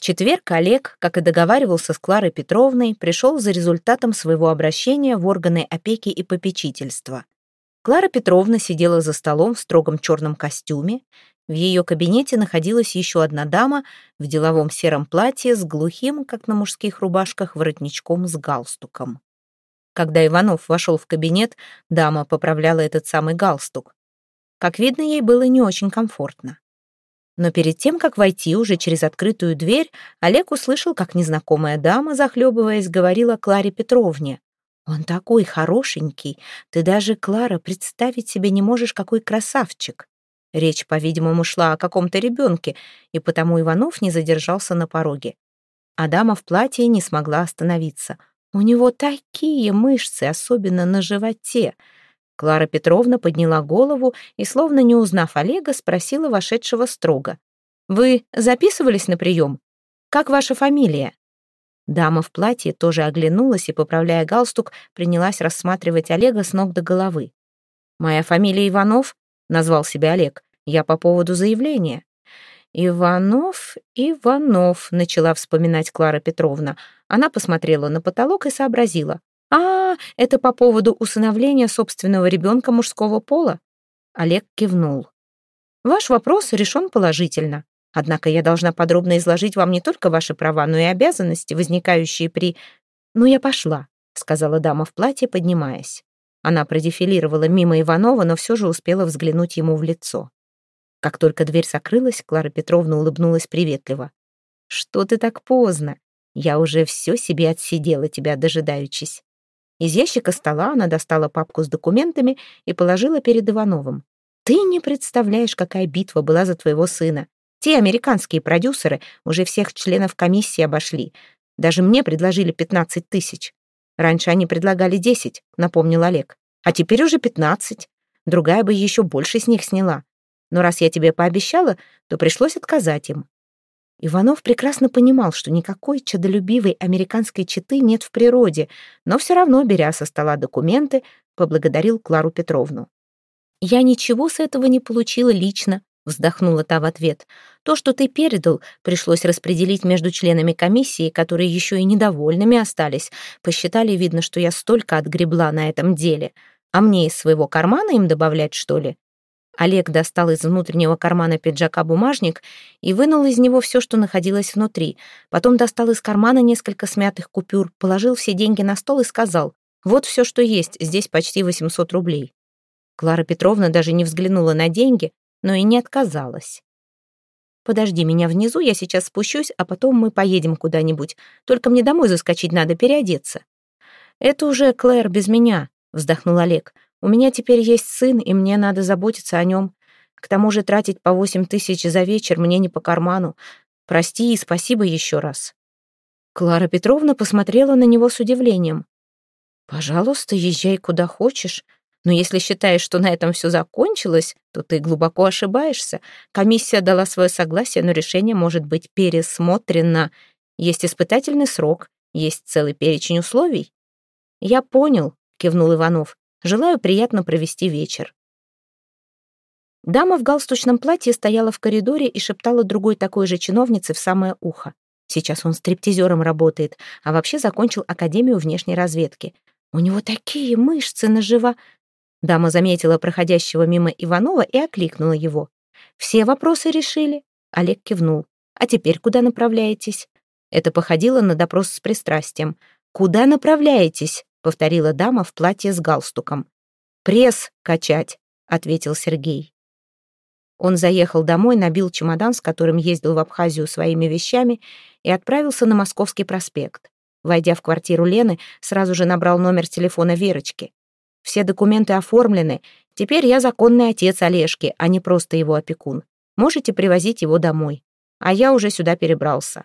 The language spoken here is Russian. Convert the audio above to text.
Четверг Олег, как и договаривался с Кларой Петровной, пришел за результатом своего обращения в органы опеки и попечительства. Клара Петровна сидела за столом в строгом черном костюме. В ее кабинете находилась еще одна дама в деловом сером платье с глухим, как на мужских рубашках, воротничком с галстуком. Когда Иванов вошел в кабинет, дама поправляла этот самый галстук. Как видно, ей было не очень комфортно. Но перед тем, как войти уже через открытую дверь, Олег услышал, как незнакомая дама, захлебываясь, говорила Кларе Петровне. «Он такой хорошенький, ты даже, Клара, представить себе не можешь, какой красавчик». Речь, по-видимому, шла о каком-то ребенке, и потому Иванов не задержался на пороге. А дама в платье не смогла остановиться. У него такие мышцы, особенно на животе. Клара Петровна подняла голову и, словно не узнав Олега, спросила вошедшего строго. «Вы записывались на прием? Как ваша фамилия?» Дама в платье тоже оглянулась и, поправляя галстук, принялась рассматривать Олега с ног до головы. «Моя фамилия Иванов», — назвал себя Олег. «Я по поводу заявления». «Иванов, Иванов», — начала вспоминать Клара Петровна. Она посмотрела на потолок и сообразила. «А, это по поводу усыновления собственного ребенка мужского пола?» Олег кивнул. «Ваш вопрос решен положительно. Однако я должна подробно изложить вам не только ваши права, но и обязанности, возникающие при... «Ну, я пошла», — сказала дама в платье, поднимаясь. Она продефилировала мимо Иванова, но все же успела взглянуть ему в лицо. Как только дверь закрылась, Клара Петровна улыбнулась приветливо. «Что ты так поздно? Я уже все себе отсидела тебя, дожидаючись. Из ящика стола она достала папку с документами и положила перед Ивановым. «Ты не представляешь, какая битва была за твоего сына. Те американские продюсеры уже всех членов комиссии обошли. Даже мне предложили 15 тысяч. Раньше они предлагали 10, напомнил Олег. А теперь уже 15. Другая бы еще больше с них сняла. Но раз я тебе пообещала, то пришлось отказать им. Иванов прекрасно понимал, что никакой чадолюбивой американской четы нет в природе, но все равно, беря со стола документы, поблагодарил Клару Петровну. «Я ничего с этого не получила лично», — вздохнула та в ответ. «То, что ты передал, пришлось распределить между членами комиссии, которые еще и недовольными остались. Посчитали, видно, что я столько отгребла на этом деле. А мне из своего кармана им добавлять, что ли? Олег достал из внутреннего кармана пиджака бумажник и вынул из него все, что находилось внутри. Потом достал из кармана несколько смятых купюр, положил все деньги на стол и сказал, «Вот все, что есть, здесь почти 800 рублей». Клара Петровна даже не взглянула на деньги, но и не отказалась. «Подожди меня внизу, я сейчас спущусь, а потом мы поедем куда-нибудь. Только мне домой заскочить надо, переодеться». «Это уже Клэр без меня», — вздохнул Олег. У меня теперь есть сын, и мне надо заботиться о нем. К тому же тратить по восемь тысяч за вечер мне не по карману. Прости и спасибо еще раз». Клара Петровна посмотрела на него с удивлением. «Пожалуйста, езжай куда хочешь. Но если считаешь, что на этом все закончилось, то ты глубоко ошибаешься. Комиссия дала свое согласие, но решение может быть пересмотрено. Есть испытательный срок, есть целый перечень условий». «Я понял», — кивнул Иванов. Желаю приятно провести вечер». Дама в галстучном платье стояла в коридоре и шептала другой такой же чиновнице в самое ухо. Сейчас он стриптизером работает, а вообще закончил Академию внешней разведки. У него такие мышцы на живо... Дама заметила проходящего мимо Иванова и окликнула его. «Все вопросы решили?» Олег кивнул. «А теперь куда направляетесь?» Это походило на допрос с пристрастием. «Куда направляетесь?» — повторила дама в платье с галстуком. «Пресс качать», — ответил Сергей. Он заехал домой, набил чемодан, с которым ездил в Абхазию своими вещами, и отправился на Московский проспект. Войдя в квартиру Лены, сразу же набрал номер телефона Верочки. «Все документы оформлены. Теперь я законный отец Олежки, а не просто его опекун. Можете привозить его домой. А я уже сюда перебрался».